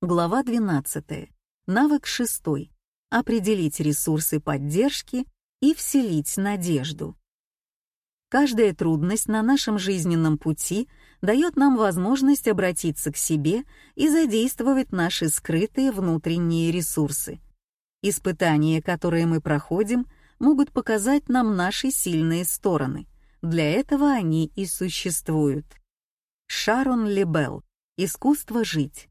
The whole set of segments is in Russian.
Глава 12. Навык 6. Определить ресурсы поддержки и вселить надежду. Каждая трудность на нашем жизненном пути дает нам возможность обратиться к себе и задействовать наши скрытые внутренние ресурсы. Испытания, которые мы проходим, могут показать нам наши сильные стороны. Для этого они и существуют. Шарон Лебел. Искусство жить.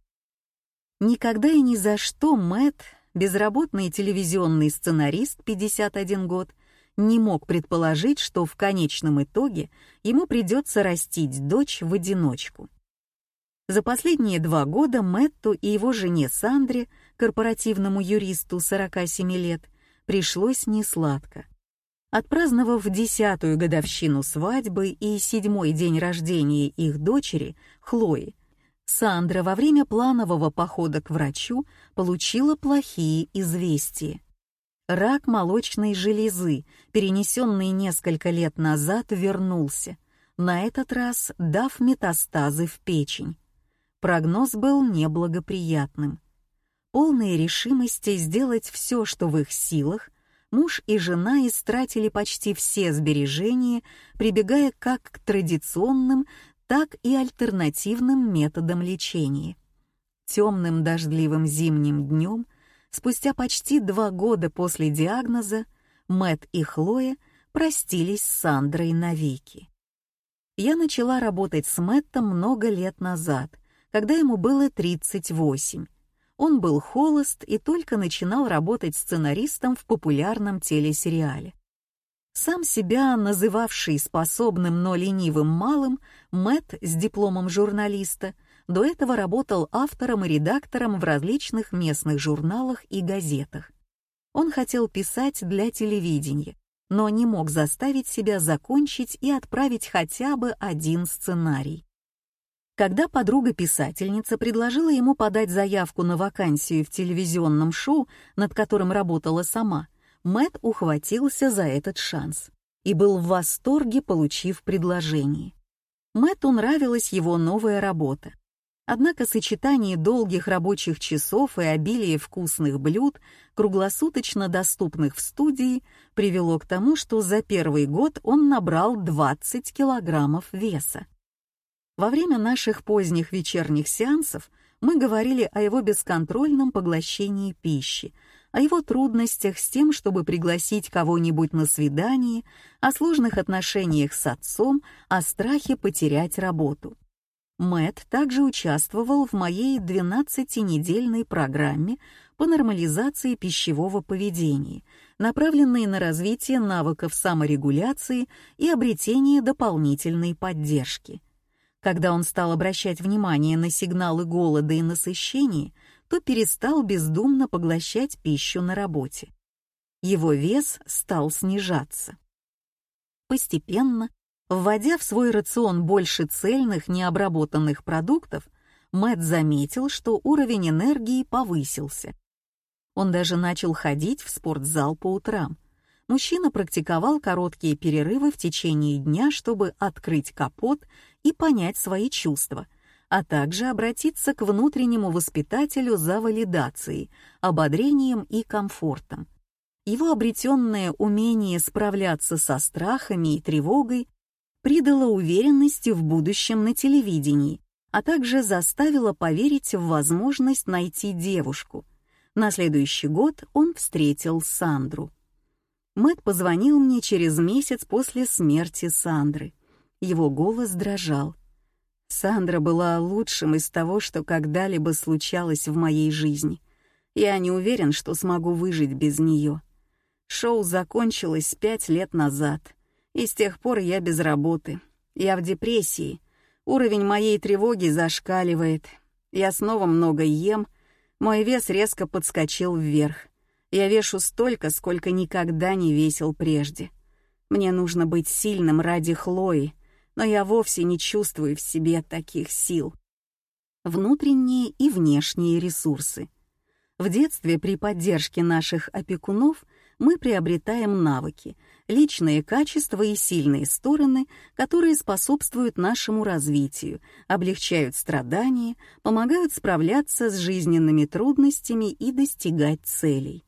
Никогда и ни за что Мэтт, безработный телевизионный сценарист 51 год, не мог предположить, что в конечном итоге ему придется растить дочь в одиночку. За последние два года Мэтту и его жене Сандре, корпоративному юристу 47 лет, пришлось несладко. Отпраздновав десятую годовщину свадьбы и седьмой день рождения их дочери, Хлои, Сандра во время планового похода к врачу получила плохие известия. Рак молочной железы, перенесенный несколько лет назад, вернулся, на этот раз дав метастазы в печень. Прогноз был неблагоприятным. Полные решимости сделать все, что в их силах, муж и жена истратили почти все сбережения, прибегая как к традиционным, так и альтернативным методам лечения. Темным дождливым зимним днем, спустя почти два года после диагноза, Мэт и Хлоя простились с Сандрой навеки. Я начала работать с Мэттом много лет назад, когда ему было 38. Он был холост и только начинал работать сценаристом в популярном телесериале. Сам себя называвший способным, но ленивым малым, Мэт с дипломом журналиста до этого работал автором и редактором в различных местных журналах и газетах. Он хотел писать для телевидения, но не мог заставить себя закончить и отправить хотя бы один сценарий. Когда подруга-писательница предложила ему подать заявку на вакансию в телевизионном шоу, над которым работала сама, Мэт ухватился за этот шанс и был в восторге, получив предложение. Мэтту нравилась его новая работа. Однако сочетание долгих рабочих часов и обилие вкусных блюд, круглосуточно доступных в студии, привело к тому, что за первый год он набрал 20 килограммов веса. Во время наших поздних вечерних сеансов мы говорили о его бесконтрольном поглощении пищи, о его трудностях с тем, чтобы пригласить кого-нибудь на свидание, о сложных отношениях с отцом, о страхе потерять работу. Мэт также участвовал в моей 12-недельной программе по нормализации пищевого поведения, направленной на развитие навыков саморегуляции и обретение дополнительной поддержки. Когда он стал обращать внимание на сигналы голода и насыщения, то перестал бездумно поглощать пищу на работе. Его вес стал снижаться. Постепенно, вводя в свой рацион больше цельных необработанных продуктов, Мэтт заметил, что уровень энергии повысился. Он даже начал ходить в спортзал по утрам. Мужчина практиковал короткие перерывы в течение дня, чтобы открыть капот и понять свои чувства — а также обратиться к внутреннему воспитателю за валидацией, ободрением и комфортом. Его обретенное умение справляться со страхами и тревогой придало уверенности в будущем на телевидении, а также заставило поверить в возможность найти девушку. На следующий год он встретил Сандру. Мэт позвонил мне через месяц после смерти Сандры. Его голос дрожал. Сандра была лучшим из того, что когда-либо случалось в моей жизни. Я не уверен, что смогу выжить без нее. Шоу закончилось пять лет назад, и с тех пор я без работы. Я в депрессии. Уровень моей тревоги зашкаливает. Я снова много ем. Мой вес резко подскочил вверх. Я вешу столько, сколько никогда не весил прежде. Мне нужно быть сильным ради Хлои, но я вовсе не чувствую в себе таких сил. Внутренние и внешние ресурсы. В детстве при поддержке наших опекунов мы приобретаем навыки, личные качества и сильные стороны, которые способствуют нашему развитию, облегчают страдания, помогают справляться с жизненными трудностями и достигать целей.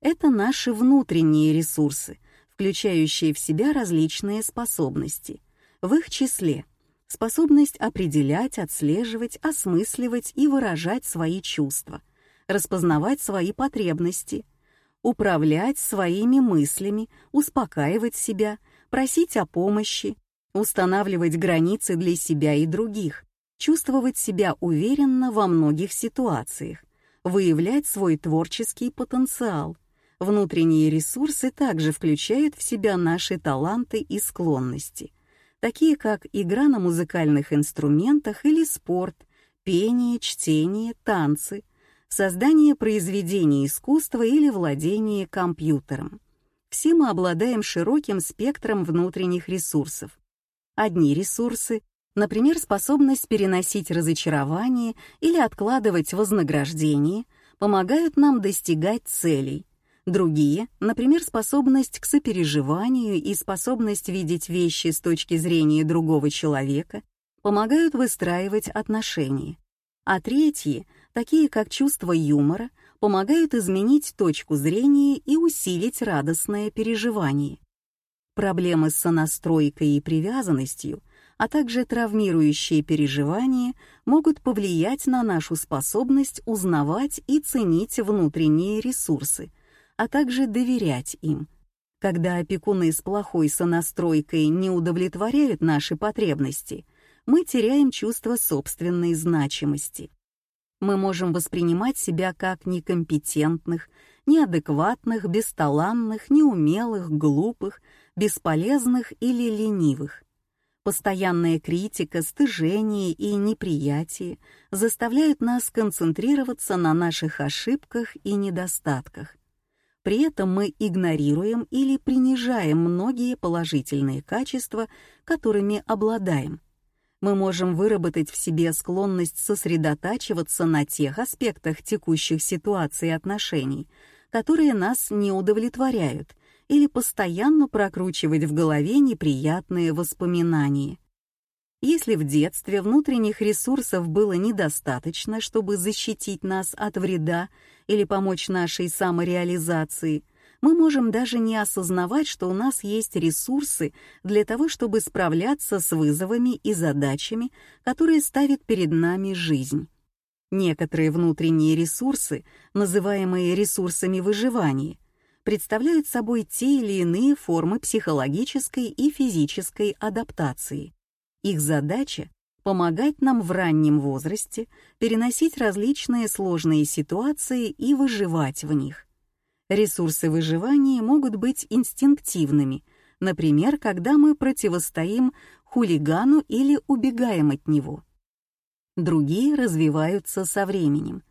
Это наши внутренние ресурсы, включающие в себя различные способности. В их числе. Способность определять, отслеживать, осмысливать и выражать свои чувства, распознавать свои потребности — управлять своими мыслями, успокаивать себя, просить о помощи, устанавливать границы для себя и других, чувствовать себя уверенно во многих ситуациях, выявлять свой творческий потенциал. Внутренние ресурсы также включают в себя наши таланты и склонности, такие как игра на музыкальных инструментах или спорт, пение, чтение, танцы, создание произведений искусства или владение компьютером. Все мы обладаем широким спектром внутренних ресурсов. Одни ресурсы, например, способность переносить разочарование или откладывать вознаграждение, помогают нам достигать целей. Другие, например, способность к сопереживанию и способность видеть вещи с точки зрения другого человека, помогают выстраивать отношения. А третьи такие как чувство юмора, помогают изменить точку зрения и усилить радостное переживание. Проблемы с сонастройкой и привязанностью, а также травмирующие переживания могут повлиять на нашу способность узнавать и ценить внутренние ресурсы, а также доверять им. Когда опекуны с плохой сонастройкой не удовлетворяют наши потребности, мы теряем чувство собственной значимости мы можем воспринимать себя как некомпетентных, неадекватных, бесталанных, неумелых, глупых, бесполезных или ленивых. Постоянная критика, стыжение и неприятие заставляют нас концентрироваться на наших ошибках и недостатках. При этом мы игнорируем или принижаем многие положительные качества, которыми обладаем — мы можем выработать в себе склонность сосредотачиваться на тех аспектах текущих ситуаций и отношений, которые нас не удовлетворяют, или постоянно прокручивать в голове неприятные воспоминания. Если в детстве внутренних ресурсов было недостаточно, чтобы защитить нас от вреда или помочь нашей самореализации — мы можем даже не осознавать, что у нас есть ресурсы для того, чтобы справляться с вызовами и задачами, которые ставит перед нами жизнь. Некоторые внутренние ресурсы, называемые ресурсами выживания, представляют собой те или иные формы психологической и физической адаптации. Их задача — помогать нам в раннем возрасте переносить различные сложные ситуации и выживать в них. Ресурсы выживания могут быть инстинктивными, например, когда мы противостоим хулигану или убегаем от него. Другие развиваются со временем.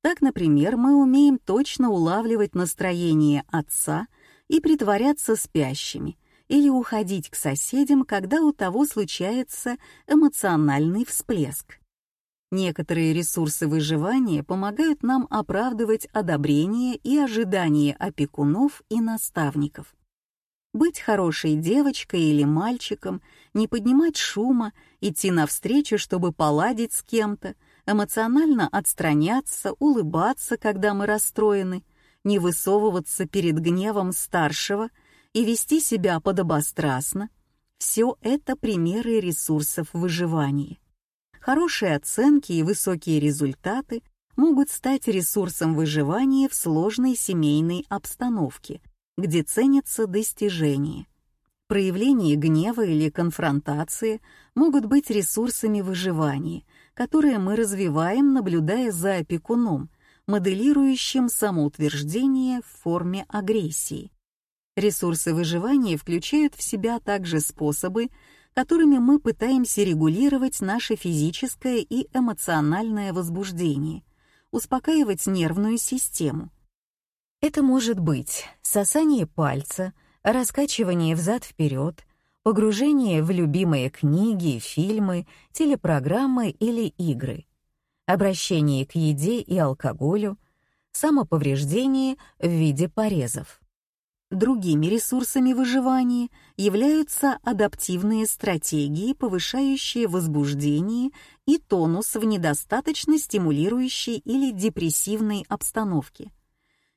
Так, например, мы умеем точно улавливать настроение отца и притворяться спящими, или уходить к соседям, когда у того случается эмоциональный всплеск. Некоторые ресурсы выживания помогают нам оправдывать одобрение и ожидания опекунов и наставников. Быть хорошей девочкой или мальчиком, не поднимать шума, идти навстречу, чтобы поладить с кем-то, эмоционально отстраняться, улыбаться, когда мы расстроены, не высовываться перед гневом старшего и вести себя подобострастно — все это примеры ресурсов выживания. Хорошие оценки и высокие результаты могут стать ресурсом выживания в сложной семейной обстановке, где ценятся достижения. Проявление гнева или конфронтации могут быть ресурсами выживания, которые мы развиваем, наблюдая за опекуном, моделирующим самоутверждение в форме агрессии. Ресурсы выживания включают в себя также способы, которыми мы пытаемся регулировать наше физическое и эмоциональное возбуждение, успокаивать нервную систему. Это может быть сосание пальца, раскачивание взад-вперед, погружение в любимые книги, фильмы, телепрограммы или игры, обращение к еде и алкоголю, самоповреждение в виде порезов. Другими ресурсами выживания являются адаптивные стратегии, повышающие возбуждение и тонус в недостаточно стимулирующей или депрессивной обстановке.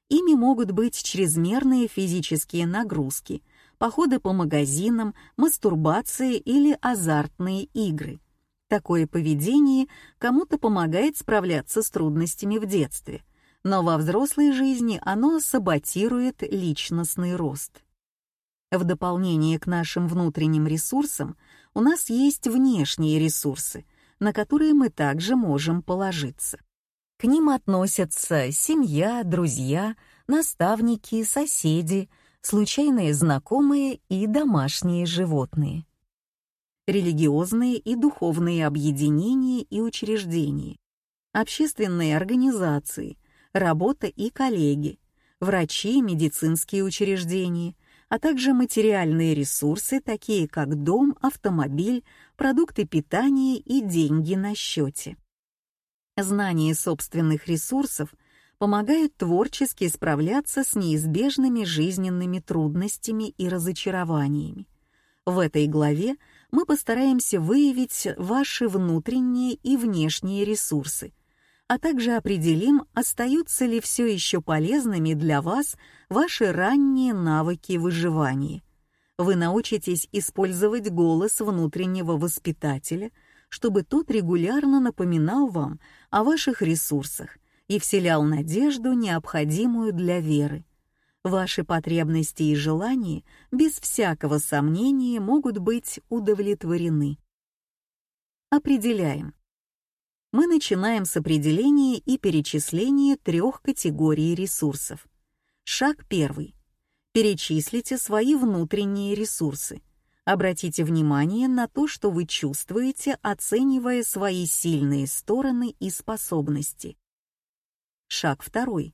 Ими могут быть чрезмерные физические нагрузки, походы по магазинам, мастурбация или азартные игры. Такое поведение кому-то помогает справляться с трудностями в детстве – но во взрослой жизни оно саботирует личностный рост. В дополнение к нашим внутренним ресурсам у нас есть внешние ресурсы, на которые мы также можем положиться. К ним относятся семья, друзья, наставники, соседи, случайные знакомые и домашние животные. Религиозные и духовные объединения и учреждения, общественные организации, работа и коллеги, врачи, медицинские учреждения, а также материальные ресурсы, такие как дом, автомобиль, продукты питания и деньги на счете. Знание собственных ресурсов помогает творчески справляться с неизбежными жизненными трудностями и разочарованиями. В этой главе мы постараемся выявить ваши внутренние и внешние ресурсы – а также определим, остаются ли все еще полезными для вас ваши ранние навыки выживания. Вы научитесь использовать голос внутреннего воспитателя, чтобы тот регулярно напоминал вам о ваших ресурсах и вселял надежду, необходимую для веры. Ваши потребности и желания без всякого сомнения могут быть удовлетворены. Определяем, мы начинаем с определения и перечисления трех категорий ресурсов. Шаг первый. Перечислите свои внутренние ресурсы. Обратите внимание на то, что вы чувствуете, оценивая свои сильные стороны и способности. Шаг второй.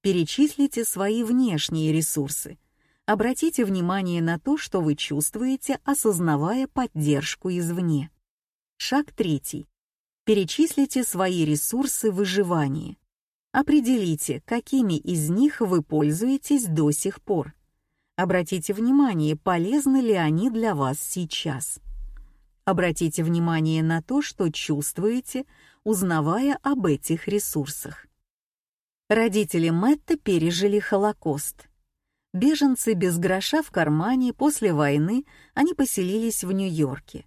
Перечислите свои внешние ресурсы. Обратите внимание на то, что вы чувствуете, осознавая поддержку извне. Шаг третий. Перечислите свои ресурсы выживания. Определите, какими из них вы пользуетесь до сих пор. Обратите внимание, полезны ли они для вас сейчас. Обратите внимание на то, что чувствуете, узнавая об этих ресурсах. Родители Мэтта пережили Холокост. Беженцы без гроша в кармане после войны, они поселились в Нью-Йорке.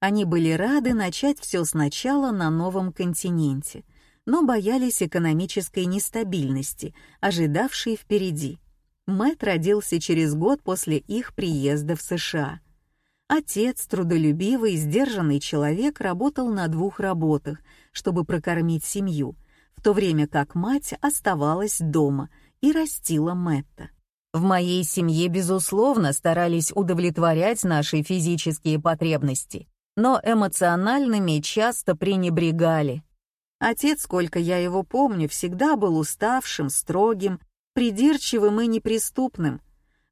Они были рады начать все сначала на новом континенте, но боялись экономической нестабильности, ожидавшей впереди. Мэтт родился через год после их приезда в США. Отец, трудолюбивый, сдержанный человек, работал на двух работах, чтобы прокормить семью, в то время как мать оставалась дома и растила Мэтта. В моей семье, безусловно, старались удовлетворять наши физические потребности, но эмоциональными часто пренебрегали. Отец, сколько я его помню, всегда был уставшим, строгим, придирчивым и неприступным.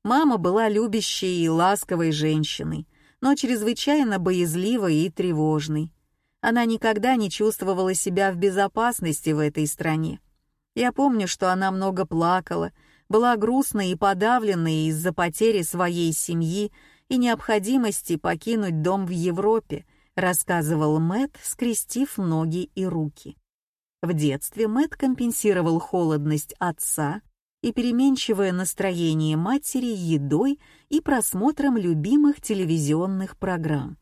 Мама была любящей и ласковой женщиной, но чрезвычайно боязливой и тревожной. Она никогда не чувствовала себя в безопасности в этой стране. Я помню, что она много плакала, была грустной и подавленной из-за потери своей семьи и необходимости покинуть дом в Европе, рассказывал Мэт, скрестив ноги и руки. В детстве Мэт компенсировал холодность отца и переменчивое настроение матери едой и просмотром любимых телевизионных программ.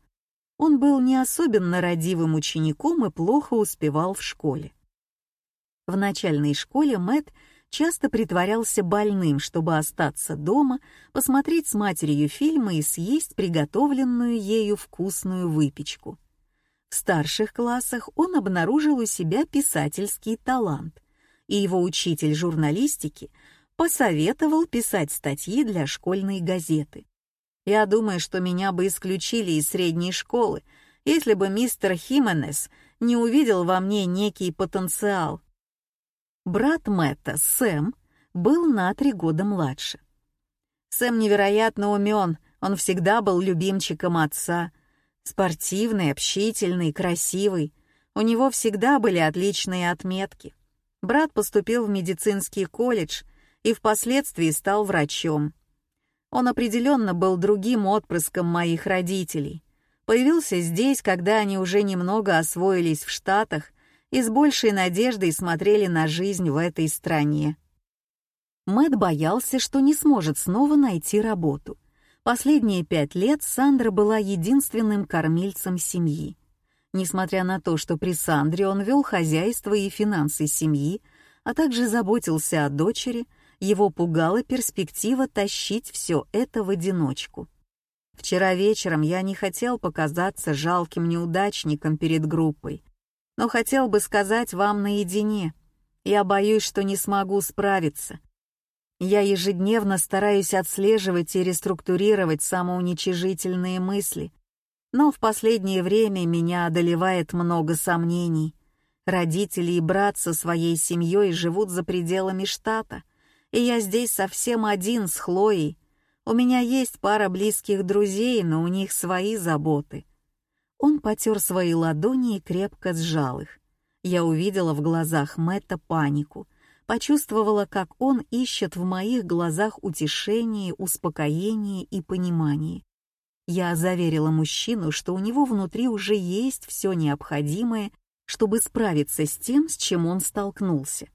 Он был не особенно родивым учеником и плохо успевал в школе. В начальной школе Мэт часто притворялся больным, чтобы остаться дома, посмотреть с матерью фильмы и съесть приготовленную ею вкусную выпечку. В старших классах он обнаружил у себя писательский талант, и его учитель журналистики посоветовал писать статьи для школьной газеты. Я думаю, что меня бы исключили из средней школы, если бы мистер Хименес не увидел во мне некий потенциал, Брат Мэтта, Сэм, был на три года младше. Сэм невероятно умен, он всегда был любимчиком отца. Спортивный, общительный, красивый. У него всегда были отличные отметки. Брат поступил в медицинский колледж и впоследствии стал врачом. Он определенно был другим отпрыском моих родителей. Появился здесь, когда они уже немного освоились в Штатах и с большей надеждой смотрели на жизнь в этой стране. Мэт боялся, что не сможет снова найти работу. Последние пять лет Сандра была единственным кормильцем семьи. Несмотря на то, что при Сандре он вел хозяйство и финансы семьи, а также заботился о дочери, его пугала перспектива тащить все это в одиночку. Вчера вечером я не хотел показаться жалким неудачником перед группой, но хотел бы сказать вам наедине. Я боюсь, что не смогу справиться. Я ежедневно стараюсь отслеживать и реструктурировать самоуничижительные мысли, но в последнее время меня одолевает много сомнений. Родители и брат со своей семьей живут за пределами штата, и я здесь совсем один с Хлоей. У меня есть пара близких друзей, но у них свои заботы. Он потер свои ладони и крепко сжал их. Я увидела в глазах Мэтта панику, почувствовала, как он ищет в моих глазах утешение, успокоение и понимание. Я заверила мужчину, что у него внутри уже есть все необходимое, чтобы справиться с тем, с чем он столкнулся.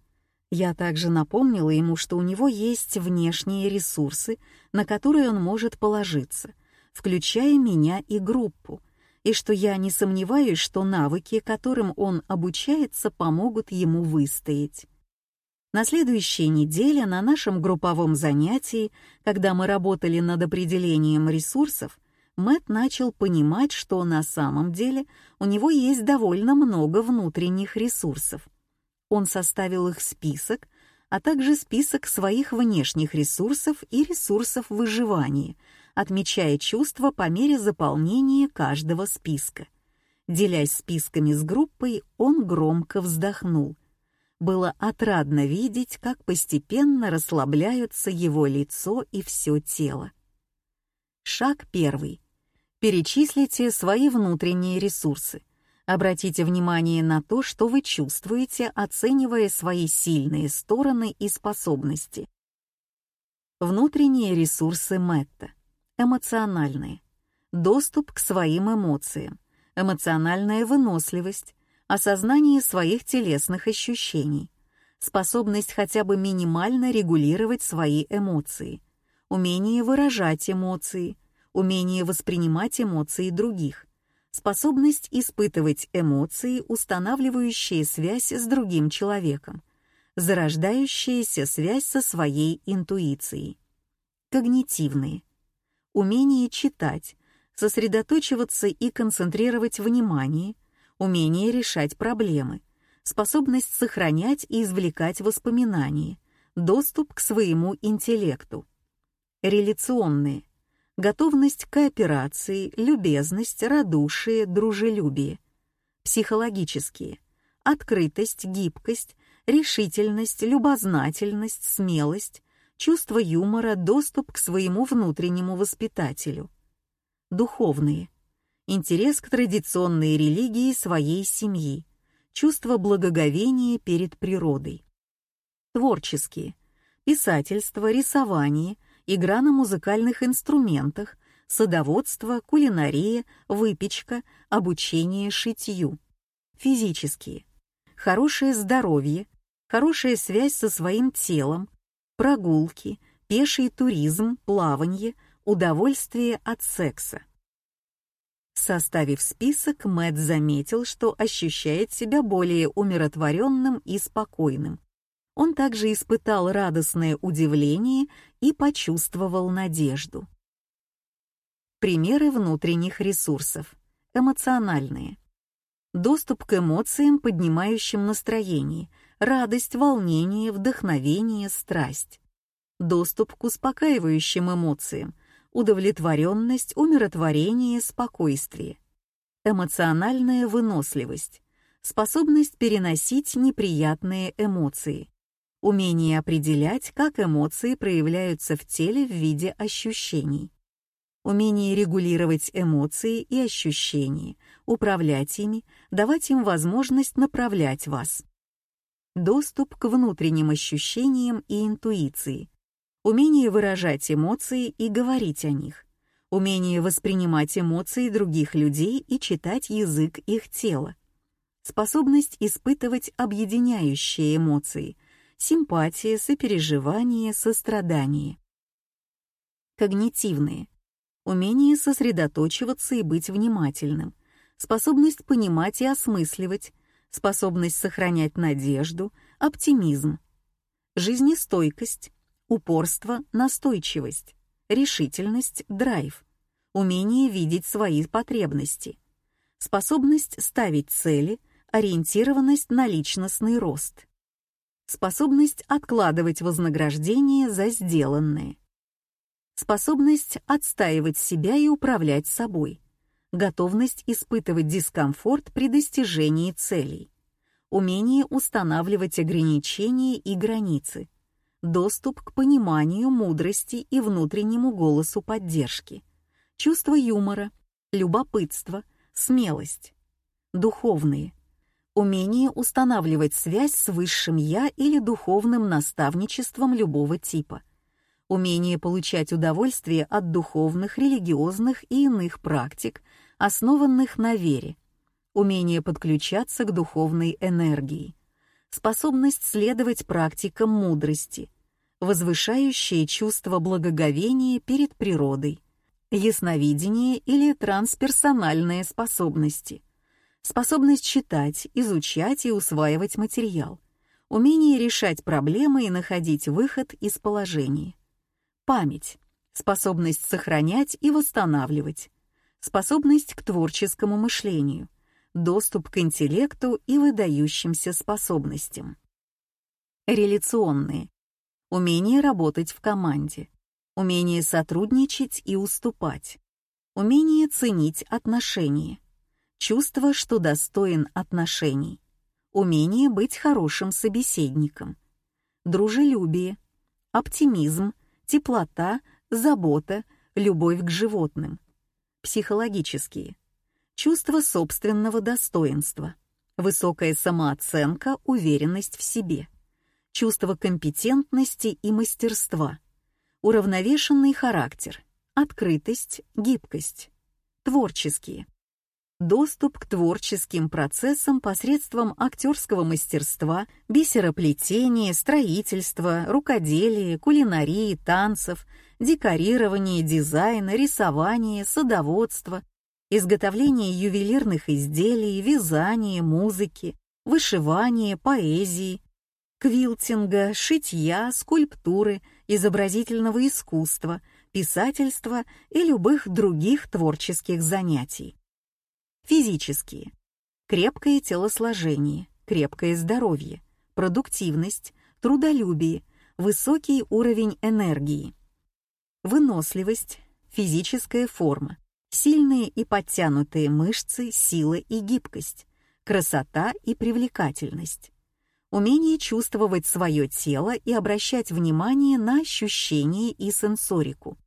Я также напомнила ему, что у него есть внешние ресурсы, на которые он может положиться, включая меня и группу, и что я не сомневаюсь, что навыки, которым он обучается, помогут ему выстоять. На следующей неделе на нашем групповом занятии, когда мы работали над определением ресурсов, Мэт начал понимать, что на самом деле у него есть довольно много внутренних ресурсов. Он составил их список, а также список своих внешних ресурсов и ресурсов выживания, отмечая чувства по мере заполнения каждого списка. Делясь списками с группой, он громко вздохнул. Было отрадно видеть, как постепенно расслабляются его лицо и все тело. Шаг первый. Перечислите свои внутренние ресурсы. Обратите внимание на то, что вы чувствуете, оценивая свои сильные стороны и способности. Внутренние ресурсы Мэтта. Эмоциональные. Доступ к своим эмоциям. Эмоциональная выносливость. Осознание своих телесных ощущений. Способность хотя бы минимально регулировать свои эмоции. Умение выражать эмоции – умение воспринимать эмоции других, способность испытывать эмоции, устанавливающие связь с другим человеком, зарождающаяся связь со своей интуицией. Когнитивные. Умение читать, сосредоточиваться и концентрировать внимание, умение решать проблемы, способность сохранять и извлекать воспоминания, доступ к своему интеллекту. Реляционные готовность к кооперации, любезность, радушие, дружелюбие. Психологические. Открытость, гибкость, решительность, любознательность, смелость, чувство юмора, доступ к своему внутреннему воспитателю. Духовные. Интерес к традиционной религии своей семьи, чувство благоговения перед природой. Творческие. Писательство, рисование – игра на музыкальных инструментах, садоводство, кулинария, выпечка, обучение шитью. Физические. Хорошее здоровье, хорошая связь со своим телом, прогулки, пеший туризм, плавание, удовольствие от секса. Составив список, Мэтт заметил, что ощущает себя более умиротворенным и спокойным. Он также испытал радостное удивление и почувствовал надежду. Примеры внутренних ресурсов. Эмоциональные. Доступ к эмоциям, поднимающим настроение, радость, волнение, вдохновение, страсть. Доступ к успокаивающим эмоциям, удовлетворенность, умиротворение, спокойствие. Эмоциональная выносливость. Способность переносить неприятные эмоции умение определять, как эмоции проявляются в теле в виде ощущений, умение регулировать эмоции и ощущения, управлять ими, давать им возможность направлять вас. Доступ к внутренним ощущениям и интуиции, умение выражать эмоции и говорить о них, умение воспринимать эмоции других людей и читать язык их тела, способность испытывать объединяющие эмоции, симпатия, сопереживание, сострадание. Когнитивные. Умение сосредоточиваться и быть внимательным, способность понимать и осмысливать, способность сохранять надежду, оптимизм, жизнестойкость, упорство, настойчивость, решительность, драйв, умение видеть свои потребности, способность ставить цели, ориентированность на личностный рост, способность откладывать вознаграждение за сделанное, способность отстаивать себя и управлять собой, готовность испытывать дискомфорт при достижении целей, умение устанавливать ограничения и границы, доступ к пониманию, мудрости и внутреннему голосу поддержки, чувство юмора, любопытство, смелость, духовные, умение устанавливать связь с высшим «я» или духовным наставничеством любого типа, умение получать удовольствие от духовных, религиозных и иных практик, основанных на вере, умение подключаться к духовной энергии, способность следовать практикам мудрости, возвышающее чувство благоговения перед природой, ясновидение или трансперсональные способности, способность читать, изучать и усваивать материал, умение решать проблемы и находить выход из положения, память, способность сохранять и восстанавливать, способность к творческому мышлению, доступ к интеллекту и выдающимся способностям. Реляционные. Умение работать в команде. Умение сотрудничать и уступать. Умение ценить отношения. Чувство, что достоин отношений. Умение быть хорошим собеседником. Дружелюбие. Оптимизм, теплота, забота, любовь к животным. Психологические. Чувство собственного достоинства, высокая самооценка, уверенность в себе, чувство компетентности и мастерства, уравновешенный характер, открытость, гибкость, творческие, доступ к творческим процессам посредством актерского мастерства, бисероплетения, строительства, рукоделия, кулинарии, танцев, декорирования, дизайна, рисования, садоводства, изготовление ювелирных изделий, вязание, музыки, вышивание, поэзии, квилтинга, шитья, скульптуры, изобразительного искусства, писательства и любых других творческих занятий. Физические. Крепкое телосложение, крепкое здоровье, продуктивность, трудолюбие, высокий уровень энергии, выносливость, физическая форма, Сильные и подтянутые мышцы, сила и гибкость, красота и привлекательность. Умение чувствовать свое тело и обращать внимание на ощущения и сенсорику.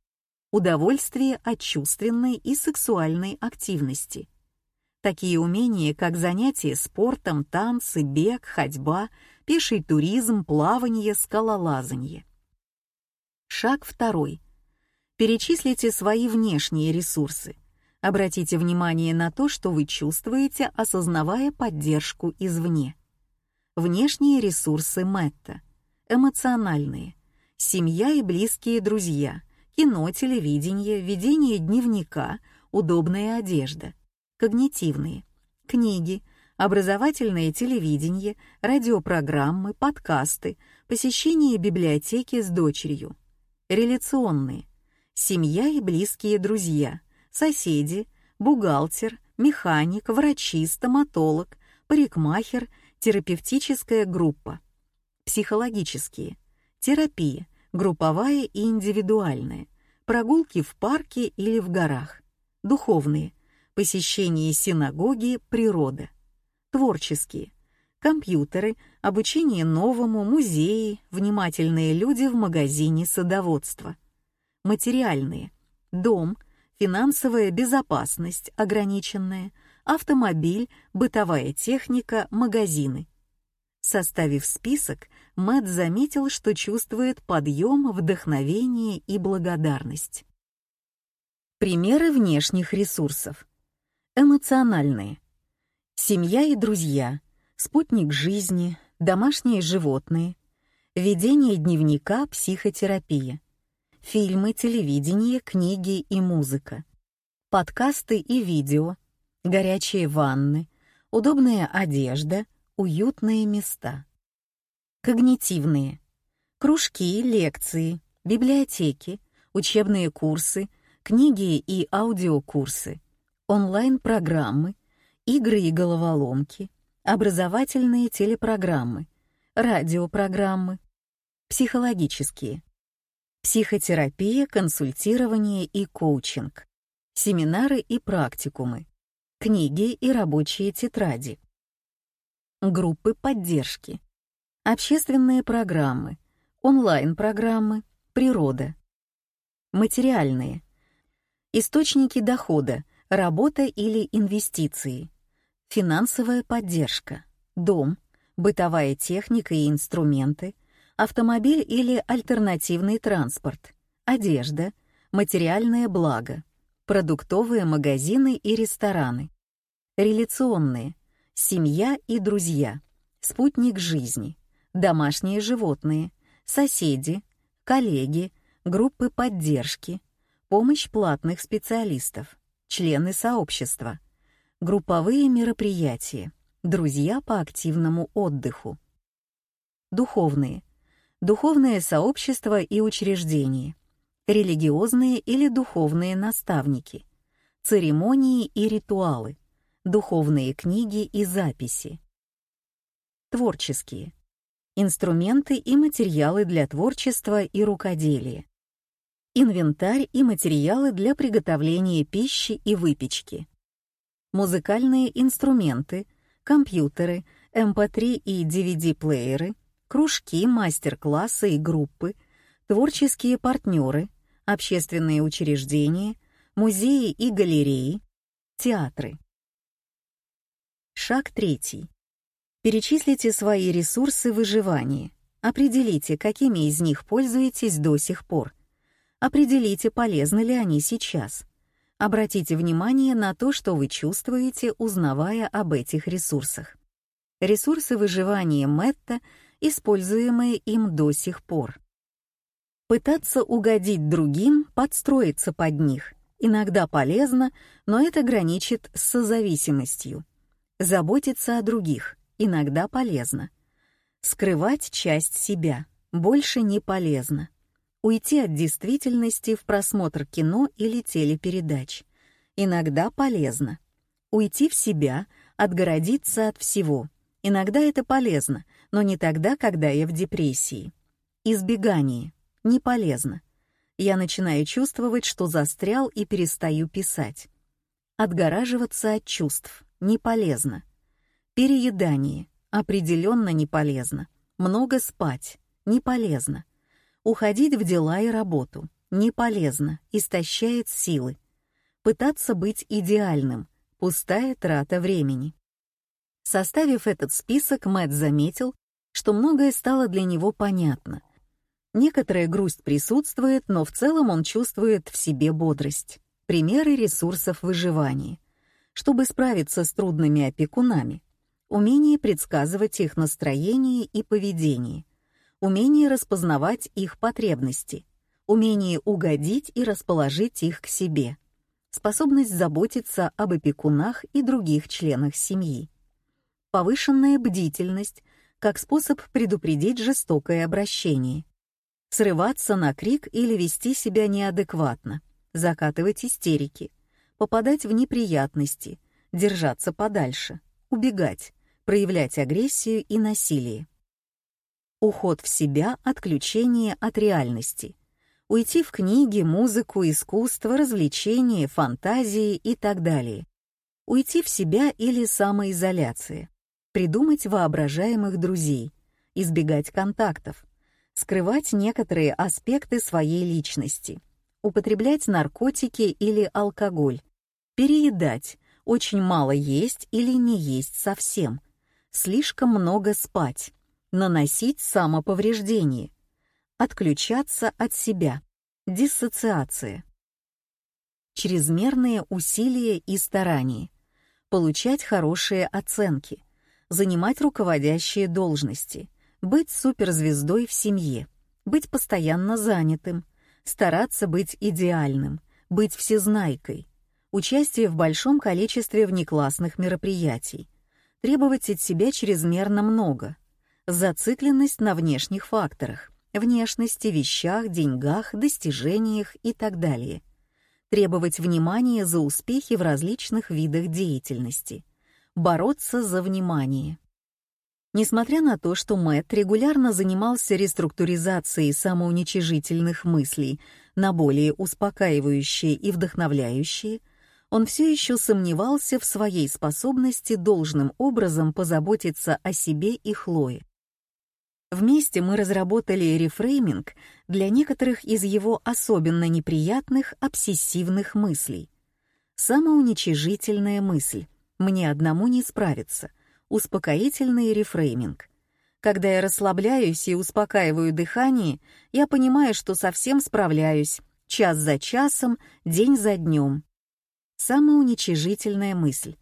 Удовольствие от чувственной и сексуальной активности. Такие умения, как занятия спортом, танцы, бег, ходьба, пеший туризм, плавание, скалолазание. Шаг второй — Перечислите свои внешние ресурсы. Обратите внимание на то, что вы чувствуете, осознавая поддержку извне. Внешние ресурсы Мэтта. Эмоциональные. Семья и близкие друзья. Кино, телевидение, ведение дневника, удобная одежда. Когнитивные. Книги, образовательное телевидение, радиопрограммы, подкасты, посещение библиотеки с дочерью. Реляционные семья и близкие друзья, соседи, бухгалтер, механик, врачи, стоматолог, парикмахер, терапевтическая группа. Психологические, терапия, групповая и индивидуальная, прогулки в парке или в горах, духовные, посещение синагоги, природа, творческие, компьютеры, обучение новому, музеи, внимательные люди в магазине садоводства материальные — дом, финансовая безопасность ограниченная, автомобиль, бытовая техника, магазины. Составив список, Мэтт заметил, что чувствует подъем, вдохновение и благодарность. Примеры внешних ресурсов. Эмоциональные. Семья и друзья, спутник жизни, домашние животные, ведение дневника, психотерапия, фильмы, телевидение, книги и музыка, подкасты и видео, горячие ванны, удобная одежда, уютные места. Когнитивные. Кружки, лекции, библиотеки, учебные курсы, книги и аудиокурсы, онлайн-программы, игры и головоломки, образовательные телепрограммы, радиопрограммы, психологические, психотерапия, консультирование и коучинг, семинары и практикумы, книги и рабочие тетради, группы поддержки, общественные программы, онлайн-программы, природа, материальные, источники дохода, работа или инвестиции, финансовая поддержка, дом, бытовая техника и инструменты, автомобиль или альтернативный транспорт, одежда, материальное благо, продуктовые магазины и рестораны, реляционные, семья и друзья, спутник жизни, домашние животные, соседи, коллеги, группы поддержки, помощь платных специалистов, члены сообщества, групповые мероприятия, друзья по активному отдыху. Духовные. Духовное сообщество и учреждения. Религиозные или духовные наставники. Церемонии и ритуалы. Духовные книги и записи. Творческие. Инструменты и материалы для творчества и рукоделия. Инвентарь и материалы для приготовления пищи и выпечки. Музыкальные инструменты, компьютеры, MP3 эм и DVD-плееры, кружки, мастер-классы и группы, творческие партнеры, общественные учреждения, музеи и галереи, театры. Шаг третий. Перечислите свои ресурсы выживания. Определите, какими из них пользуетесь до сих пор. Определите, полезны ли они сейчас. Обратите внимание на то, что вы чувствуете, узнавая об этих ресурсах. Ресурсы выживания Мэтта, используемые им до сих пор. Пытаться угодить другим, подстроиться под них, иногда полезно, но это граничит с созависимостью. Заботиться о других, иногда полезно. Скрывать часть себя, больше не полезно уйти от действительности в просмотр кино или телепередач. Иногда полезно. Уйти в себя, отгородиться от всего. Иногда это полезно, но не тогда, когда я в депрессии. Избегание. Не полезно. Я начинаю чувствовать, что застрял и перестаю писать. Отгораживаться от чувств. Не полезно. Переедание. Определенно не полезно. Много спать. Не полезно. Уходить в дела и работу не полезно, истощает силы. Пытаться быть идеальным — пустая трата времени. Составив этот список, Мэтт заметил, что многое стало для него понятно. Некоторая грусть присутствует, но в целом он чувствует в себе бодрость. Примеры ресурсов выживания. Чтобы справиться с трудными опекунами, умение предсказывать их настроение и поведение — умение распознавать их потребности, умение угодить и расположить их к себе, способность заботиться об опекунах и других членах семьи, повышенная бдительность как способ предупредить жестокое обращение, срываться на крик или вести себя неадекватно, закатывать истерики, попадать в неприятности, держаться подальше, убегать, проявлять агрессию и насилие уход в себя, отключение от реальности, уйти в книги, музыку, искусство, развлечения, фантазии и так далее, уйти в себя или самоизоляция, придумать воображаемых друзей, избегать контактов, скрывать некоторые аспекты своей личности, употреблять наркотики или алкоголь, переедать, очень мало есть или не есть совсем, слишком много спать, наносить самоповреждение, отключаться от себя, диссоциация, чрезмерные усилия и старания, получать хорошие оценки, занимать руководящие должности, быть суперзвездой в семье, быть постоянно занятым, стараться быть идеальным, быть всезнайкой, участие в большом количестве внеклассных мероприятий, требовать от себя чрезмерно много, зацикленность на внешних факторах, внешности, вещах, деньгах, достижениях и так далее, требовать внимания за успехи в различных видах деятельности, бороться за внимание. Несмотря на то, что Мэтт регулярно занимался реструктуризацией самоуничижительных мыслей на более успокаивающие и вдохновляющие, он все еще сомневался в своей способности должным образом позаботиться о себе и Хлое. Вместе мы разработали рефрейминг для некоторых из его особенно неприятных обсессивных мыслей. Самоуничижительная мысль «мне одному не справиться», успокоительный рефрейминг. Когда я расслабляюсь и успокаиваю дыхание, я понимаю, что совсем справляюсь, час за часом, день за днем. Самоуничижительная мысль.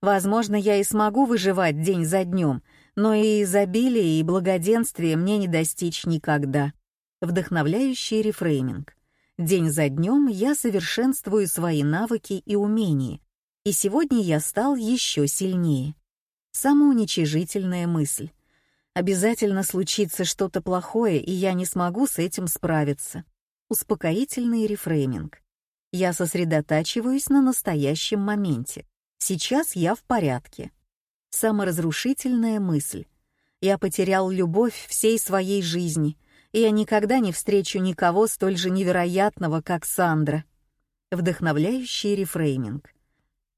Возможно, я и смогу выживать день за днем, но и изобилия и благоденствия мне не достичь никогда. Вдохновляющий рефрейминг. День за днем я совершенствую свои навыки и умения, и сегодня я стал еще сильнее. Самоуничижительная мысль. Обязательно случится что-то плохое, и я не смогу с этим справиться. Успокоительный рефрейминг. Я сосредотачиваюсь на настоящем моменте. Сейчас я в порядке. Саморазрушительная мысль. Я потерял любовь всей своей жизни, и я никогда не встречу никого столь же невероятного, как Сандра. Вдохновляющий рефрейминг.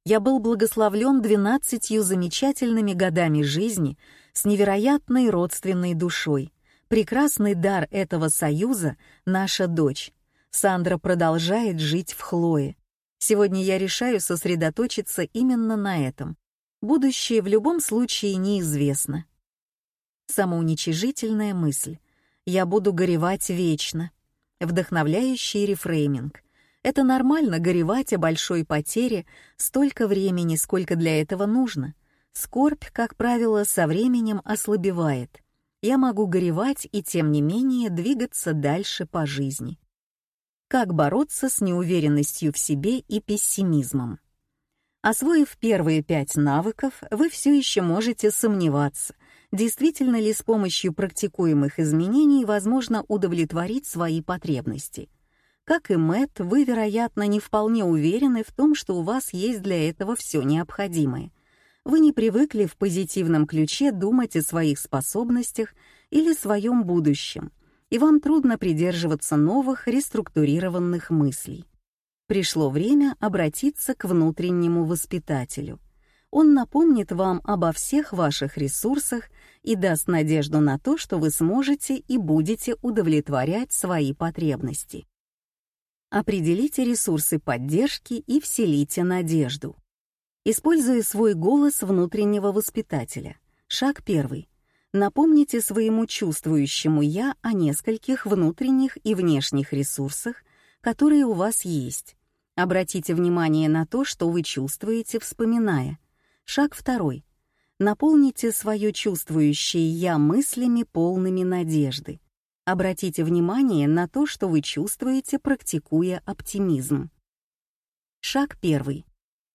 Я был благословлен двенадцатью замечательными годами жизни с невероятной родственной душой. Прекрасный дар этого союза — наша дочь. Сандра продолжает жить в Хлое. Сегодня я решаю сосредоточиться именно на этом. Будущее в любом случае неизвестно. Самоуничижительная мысль. Я буду горевать вечно. Вдохновляющий рефрейминг. Это нормально горевать о большой потере столько времени, сколько для этого нужно. Скорбь, как правило, со временем ослабевает. Я могу горевать и тем не менее двигаться дальше по жизни. Как бороться с неуверенностью в себе и пессимизмом? Освоив первые пять навыков, вы все еще можете сомневаться, действительно ли с помощью практикуемых изменений возможно удовлетворить свои потребности. Как и Мэтт, вы, вероятно, не вполне уверены в том, что у вас есть для этого все необходимое. Вы не привыкли в позитивном ключе думать о своих способностях или своем будущем, и вам трудно придерживаться новых реструктурированных мыслей. Пришло время обратиться к внутреннему воспитателю. Он напомнит вам обо всех ваших ресурсах и даст надежду на то, что вы сможете и будете удовлетворять свои потребности. Определите ресурсы поддержки и вселите надежду. Используя свой голос внутреннего воспитателя. Шаг первый. Напомните своему чувствующему «я» о нескольких внутренних и внешних ресурсах, которые у вас есть. Обратите внимание на то, что вы чувствуете, вспоминая. Шаг второй. Наполните свое чувствующее «я» мыслями, полными надежды. Обратите внимание на то, что вы чувствуете, практикуя оптимизм. Шаг первый.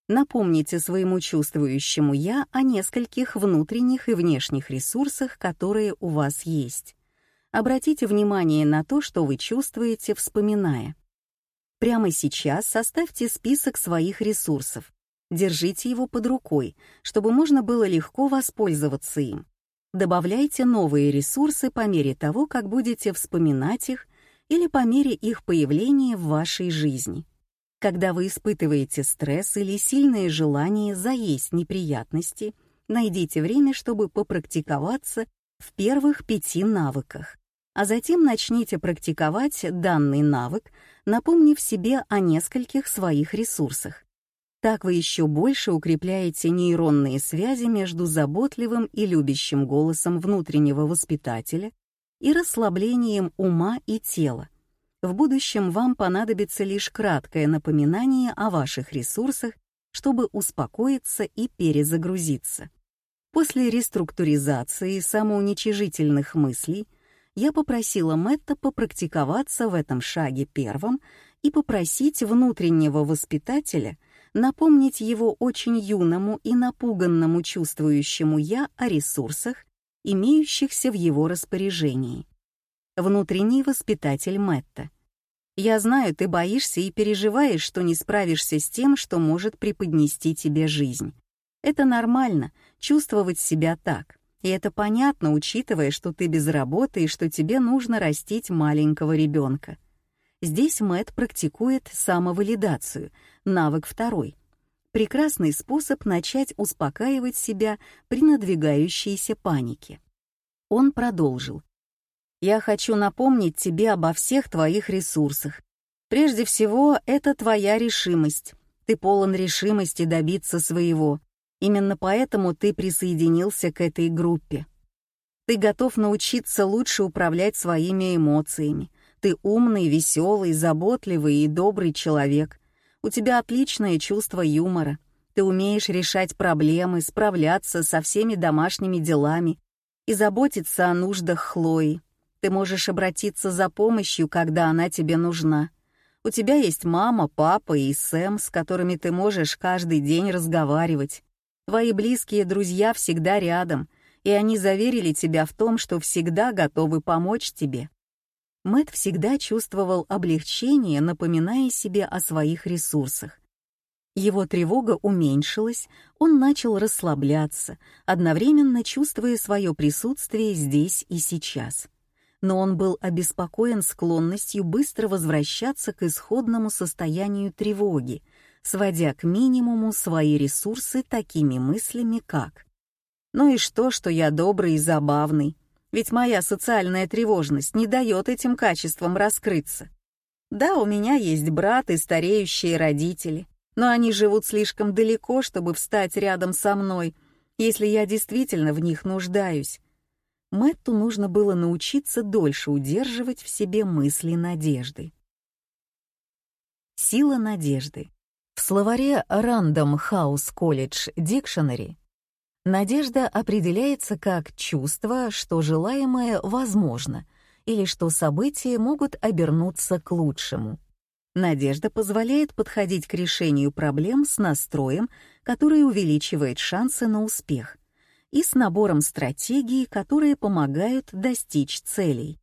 Напомните своему чувствующему «я» о нескольких внутренних и внешних ресурсах, которые у вас есть. Обратите внимание на то, что вы чувствуете, вспоминая. Прямо сейчас составьте список своих ресурсов. Держите его под рукой, чтобы можно было легко воспользоваться им. Добавляйте новые ресурсы по мере того, как будете вспоминать их или по мере их появления в вашей жизни. Когда вы испытываете стресс или сильное желание заесть неприятности, найдите время, чтобы попрактиковаться в первых пяти навыках, а затем начните практиковать данный навык, напомнив себе о нескольких своих ресурсах. Так вы еще больше укрепляете нейронные связи между заботливым и любящим голосом внутреннего воспитателя и расслаблением ума и тела. В будущем вам понадобится лишь краткое напоминание о ваших ресурсах, чтобы успокоиться и перезагрузиться. После реструктуризации самоуничижительных мыслей я попросила Мэтта попрактиковаться в этом шаге первым и попросить внутреннего воспитателя напомнить его очень юному и напуганному чувствующему «я» о ресурсах, имеющихся в его распоряжении. Внутренний воспитатель Мэтта. «Я знаю, ты боишься и переживаешь, что не справишься с тем, что может преподнести тебе жизнь. Это нормально — чувствовать себя так. И это понятно, учитывая, что ты без работы и что тебе нужно растить маленького ребенка. Здесь Мэт практикует самовалидацию, навык второй. Прекрасный способ начать успокаивать себя при надвигающейся панике. Он продолжил. «Я хочу напомнить тебе обо всех твоих ресурсах. Прежде всего, это твоя решимость. Ты полон решимости добиться своего. Именно поэтому ты присоединился к этой группе. Ты готов научиться лучше управлять своими эмоциями. Ты умный, веселый, заботливый и добрый человек. У тебя отличное чувство юмора. Ты умеешь решать проблемы, справляться со всеми домашними делами и заботиться о нуждах Хлои. Ты можешь обратиться за помощью, когда она тебе нужна. У тебя есть мама, папа и Сэм, с которыми ты можешь каждый день разговаривать. Твои близкие друзья всегда рядом, и они заверили тебя в том, что всегда готовы помочь тебе. Мэт всегда чувствовал облегчение, напоминая себе о своих ресурсах. Его тревога уменьшилась, он начал расслабляться, одновременно чувствуя свое присутствие здесь и сейчас. Но он был обеспокоен склонностью быстро возвращаться к исходному состоянию тревоги, сводя к минимуму свои ресурсы такими мыслями, как «Ну и что, что я добрый и забавный? Ведь моя социальная тревожность не дает этим качествам раскрыться. Да, у меня есть брат и стареющие родители, но они живут слишком далеко, чтобы встать рядом со мной, если я действительно в них нуждаюсь». Мэтту нужно было научиться дольше удерживать в себе мысли надежды. Сила надежды. В словаре Random House College Dictionary надежда определяется как чувство, что желаемое возможно или что события могут обернуться к лучшему. Надежда позволяет подходить к решению проблем с настроем, который увеличивает шансы на успех, и с набором стратегий, которые помогают достичь целей.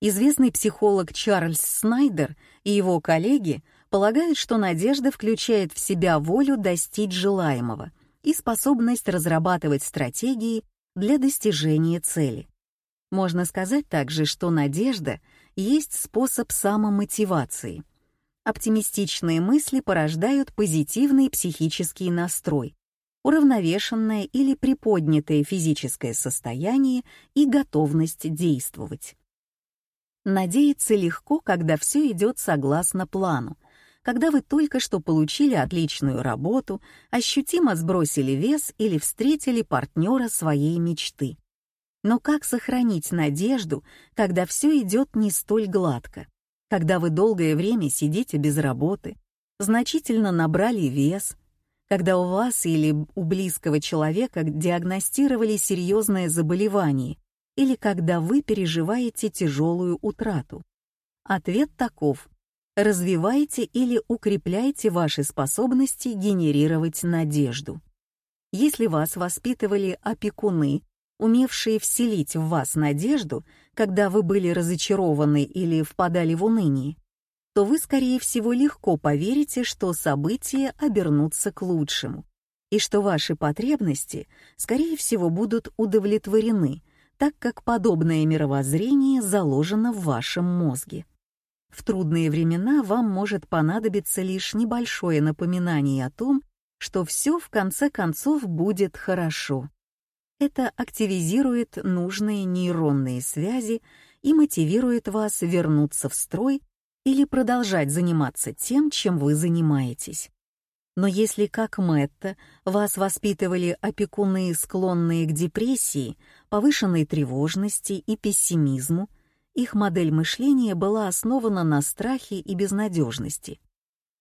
Известный психолог Чарльз Снайдер и его коллеги — полагает, что надежда включает в себя волю достичь желаемого и способность разрабатывать стратегии для достижения цели. Можно сказать также, что надежда есть способ самомотивации. Оптимистичные мысли порождают позитивный психический настрой, уравновешенное или приподнятое физическое состояние и готовность действовать. Надеяться легко, когда все идет согласно плану, когда вы только что получили отличную работу, ощутимо сбросили вес или встретили партнера своей мечты. Но как сохранить надежду, когда все идет не столь гладко? Когда вы долгое время сидите без работы, значительно набрали вес, когда у вас или у близкого человека диагностировали серьезное заболевание, или когда вы переживаете тяжелую утрату? Ответ таков развивайте или укрепляйте ваши способности генерировать надежду. Если вас воспитывали опекуны, умевшие вселить в вас надежду, когда вы были разочарованы или впадали в уныние, то вы, скорее всего, легко поверите, что события обернутся к лучшему, и что ваши потребности, скорее всего, будут удовлетворены, так как подобное мировоззрение заложено в вашем мозге. В трудные времена вам может понадобиться лишь небольшое напоминание о том, что все в конце концов будет хорошо. Это активизирует нужные нейронные связи и мотивирует вас вернуться в строй или продолжать заниматься тем, чем вы занимаетесь. Но если, как Мэтта, вас воспитывали опекуны, склонные к депрессии, повышенной тревожности и пессимизму, их модель мышления была основана на страхе и безнадежности.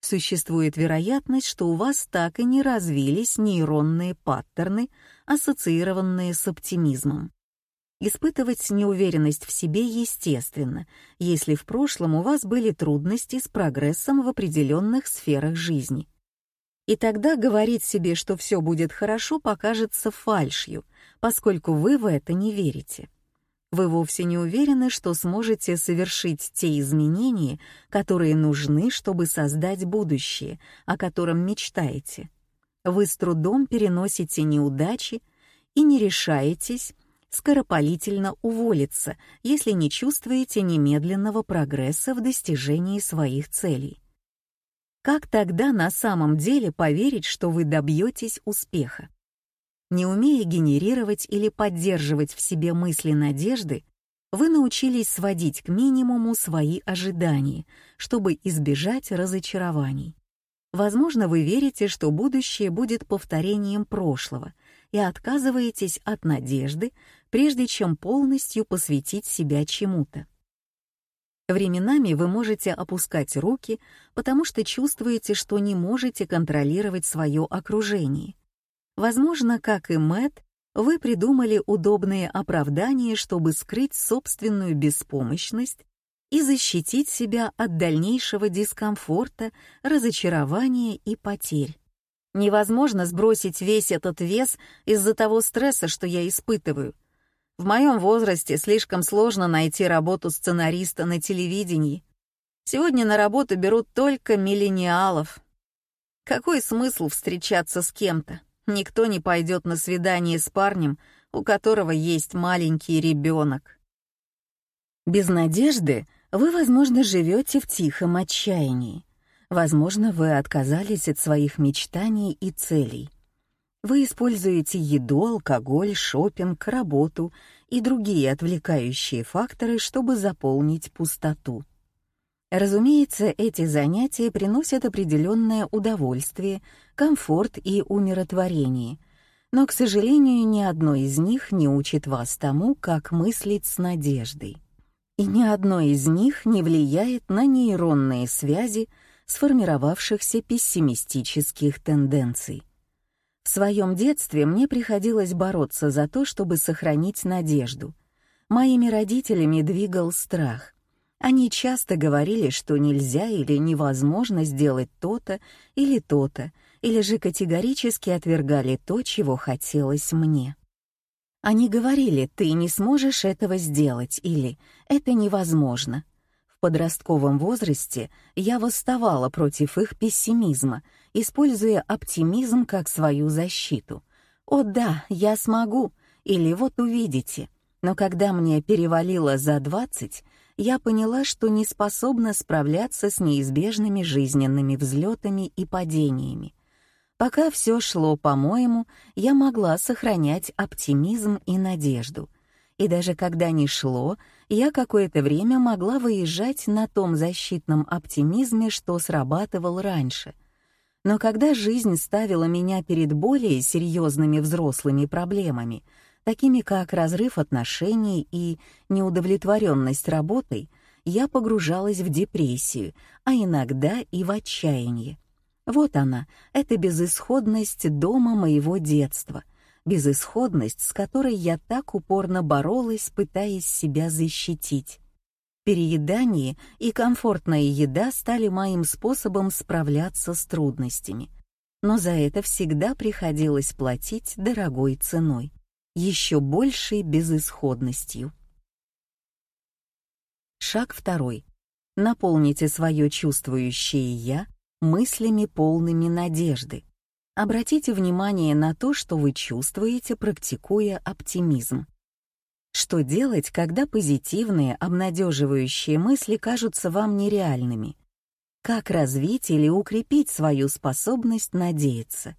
Существует вероятность, что у вас так и не развились нейронные паттерны, ассоциированные с оптимизмом. Испытывать неуверенность в себе естественно, если в прошлом у вас были трудности с прогрессом в определенных сферах жизни. И тогда говорить себе, что все будет хорошо, покажется фальшью, поскольку вы в это не верите. Вы вовсе не уверены, что сможете совершить те изменения, которые нужны, чтобы создать будущее, о котором мечтаете. Вы с трудом переносите неудачи и не решаетесь скоропалительно уволиться, если не чувствуете немедленного прогресса в достижении своих целей. Как тогда на самом деле поверить, что вы добьетесь успеха? Не умея генерировать или поддерживать в себе мысли надежды, вы научились сводить к минимуму свои ожидания, чтобы избежать разочарований. Возможно, вы верите, что будущее будет повторением прошлого, и отказываетесь от надежды, прежде чем полностью посвятить себя чему-то. Временами вы можете опускать руки, потому что чувствуете, что не можете контролировать свое окружение. Возможно, как и Мэт, вы придумали удобные оправдания, чтобы скрыть собственную беспомощность и защитить себя от дальнейшего дискомфорта, разочарования и потерь. Невозможно сбросить весь этот вес из-за того стресса, что я испытываю — в моем возрасте слишком сложно найти работу сценариста на телевидении. Сегодня на работу берут только миллениалов. Какой смысл встречаться с кем-то? Никто не пойдет на свидание с парнем, у которого есть маленький ребенок. Без надежды вы, возможно, живете в тихом отчаянии. Возможно, вы отказались от своих мечтаний и целей. Вы используете еду, алкоголь, шопинг, работу и другие отвлекающие факторы, чтобы заполнить пустоту. Разумеется, эти занятия приносят определенное удовольствие, комфорт и умиротворение, но, к сожалению, ни одно из них не учит вас тому, как мыслить с надеждой. И ни одно из них не влияет на нейронные связи сформировавшихся пессимистических тенденций. В своем детстве мне приходилось бороться за то, чтобы сохранить надежду. Моими родителями двигал страх. Они часто говорили, что нельзя или невозможно сделать то-то или то-то, или же категорически отвергали то, чего хотелось мне. Они говорили, ты не сможешь этого сделать, или это невозможно. В подростковом возрасте я восставала против их пессимизма используя оптимизм как свою защиту. «О да, я смогу!» или «Вот увидите». Но когда мне перевалило за 20, я поняла, что не способна справляться с неизбежными жизненными взлетами и падениями. Пока все шло по-моему, я могла сохранять оптимизм и надежду. И даже когда не шло, я какое-то время могла выезжать на том защитном оптимизме, что срабатывал раньше — но когда жизнь ставила меня перед более серьезными взрослыми проблемами, такими как разрыв отношений и неудовлетворенность работой, я погружалась в депрессию, а иногда и в отчаяние. Вот она, эта безысходность дома моего детства, безысходность, с которой я так упорно боролась, пытаясь себя защитить. Переедание и комфортная еда стали моим способом справляться с трудностями. Но за это всегда приходилось платить дорогой ценой, еще большей безысходностью. Шаг второй. Наполните свое чувствующее «я» мыслями полными надежды. Обратите внимание на то, что вы чувствуете, практикуя оптимизм. Что делать, когда позитивные, обнадеживающие мысли кажутся вам нереальными? Как развить или укрепить свою способность надеяться?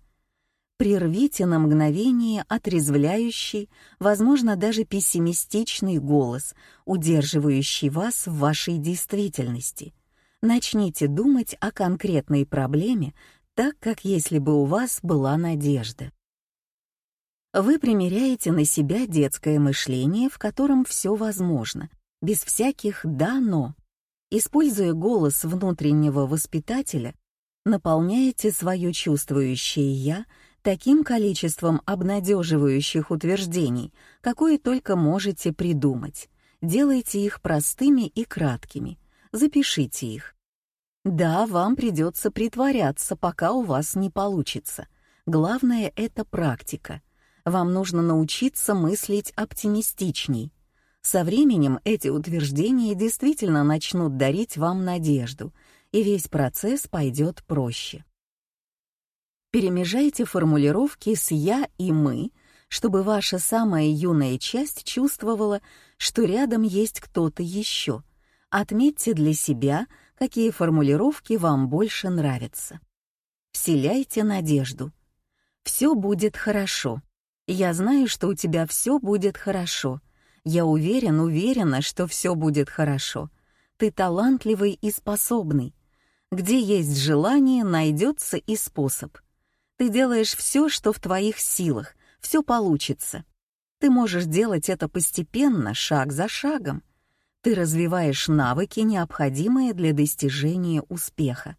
Прервите на мгновение отрезвляющий, возможно, даже пессимистичный голос, удерживающий вас в вашей действительности. Начните думать о конкретной проблеме так, как если бы у вас была надежда. Вы примеряете на себя детское мышление, в котором все возможно, без всяких «да, но». Используя голос внутреннего воспитателя, наполняете свое чувствующее «я» таким количеством обнадеживающих утверждений, какое только можете придумать. Делайте их простыми и краткими. Запишите их. Да, вам придется притворяться, пока у вас не получится. Главное — это практика. Вам нужно научиться мыслить оптимистичней. Со временем эти утверждения действительно начнут дарить вам надежду, и весь процесс пойдет проще. Перемежайте формулировки с «я» и «мы», чтобы ваша самая юная часть чувствовала, что рядом есть кто-то еще. Отметьте для себя, какие формулировки вам больше нравятся. Вселяйте надежду. Все будет хорошо. Я знаю, что у тебя все будет хорошо. Я уверен, уверена, что все будет хорошо. Ты талантливый и способный. Где есть желание, найдется и способ. Ты делаешь все, что в твоих силах, все получится. Ты можешь делать это постепенно, шаг за шагом. Ты развиваешь навыки, необходимые для достижения успеха.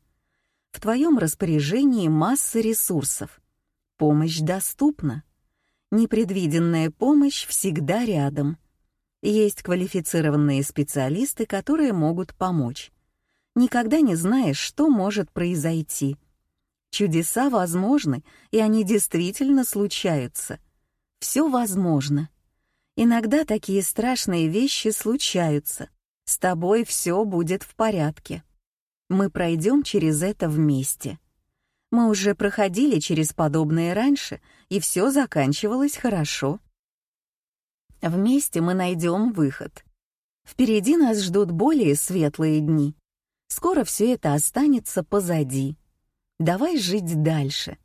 В твоем распоряжении масса ресурсов. Помощь доступна. Непредвиденная помощь всегда рядом. Есть квалифицированные специалисты, которые могут помочь. Никогда не знаешь, что может произойти — Чудеса возможны, и они действительно случаются. Все возможно. Иногда такие страшные вещи случаются. С тобой все будет в порядке. Мы пройдем через это вместе. Мы уже проходили через подобное раньше, и все заканчивалось хорошо. Вместе мы найдем выход. Впереди нас ждут более светлые дни. Скоро все это останется позади. Давай жить дальше.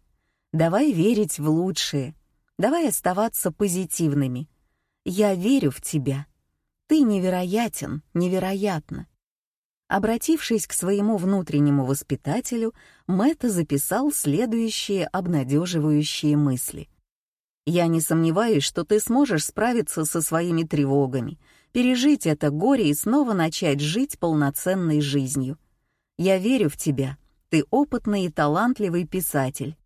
Давай верить в лучшее. Давай оставаться позитивными. Я верю в тебя. Ты невероятен, невероятно. Обратившись к своему внутреннему воспитателю, Мэтт записал следующие обнадеживающие мысли. «Я не сомневаюсь, что ты сможешь справиться со своими тревогами, пережить это горе и снова начать жить полноценной жизнью. Я верю в тебя. Ты опытный и талантливый писатель.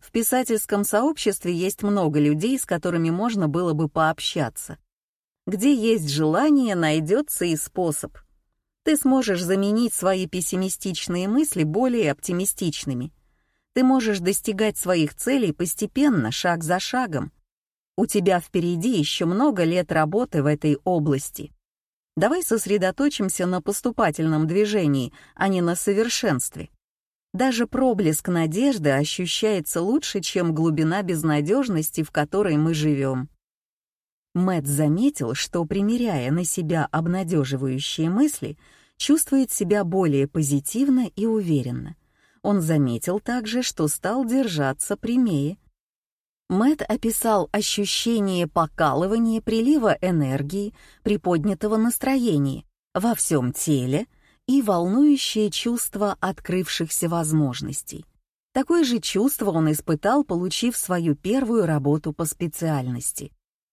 В писательском сообществе есть много людей, с которыми можно было бы пообщаться. Где есть желание, найдется и способ. Ты сможешь заменить свои пессимистичные мысли более оптимистичными. Ты можешь достигать своих целей постепенно, шаг за шагом. У тебя впереди еще много лет работы в этой области. Давай сосредоточимся на поступательном движении, а не на совершенстве. Даже проблеск надежды ощущается лучше, чем глубина безнадежности, в которой мы живем. Мэт заметил, что, примеряя на себя обнадеживающие мысли, чувствует себя более позитивно и уверенно. Он заметил также, что стал держаться прямее. Мэт описал ощущение покалывания прилива энергии, приподнятого настроения во всем теле — и волнующее чувство открывшихся возможностей. Такое же чувство он испытал, получив свою первую работу по специальности.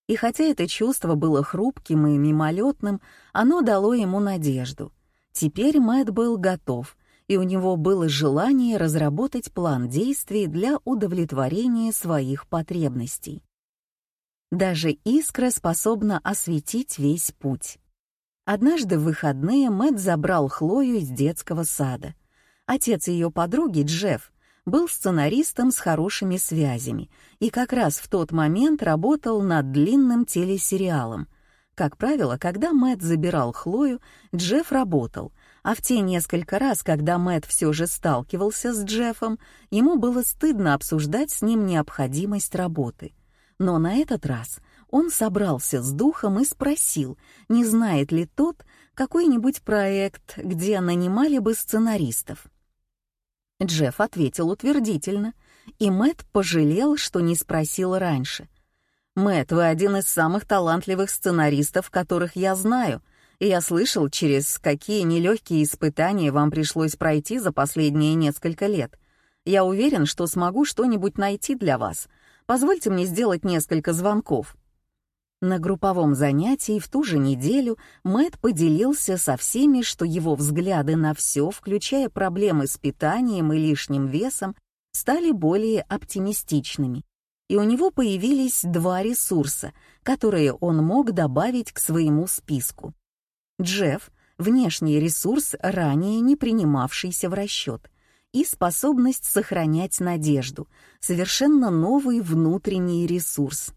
И хотя это чувство было хрупким и мимолетным, оно дало ему надежду. Теперь Мэтт был готов, и у него было желание разработать план действий для удовлетворения своих потребностей. Даже искра способна осветить весь путь. Однажды в выходные Мэтт забрал Хлою из детского сада. Отец ее подруги, Джефф, был сценаристом с хорошими связями и как раз в тот момент работал над длинным телесериалом. Как правило, когда Мэтт забирал Хлою, Джефф работал, а в те несколько раз, когда Мэтт все же сталкивался с Джеффом, ему было стыдно обсуждать с ним необходимость работы. Но на этот раз он собрался с духом и спросил, не знает ли тот какой-нибудь проект, где нанимали бы сценаристов. Джефф ответил утвердительно, и Мэт пожалел, что не спросил раньше. Мэт, вы один из самых талантливых сценаристов, которых я знаю, и я слышал, через какие нелегкие испытания вам пришлось пройти за последние несколько лет. Я уверен, что смогу что-нибудь найти для вас. Позвольте мне сделать несколько звонков». На групповом занятии в ту же неделю Мэтт поделился со всеми, что его взгляды на все, включая проблемы с питанием и лишним весом, стали более оптимистичными. И у него появились два ресурса, которые он мог добавить к своему списку. Джефф — внешний ресурс, ранее не принимавшийся в расчет, и способность сохранять надежду, совершенно новый внутренний ресурс —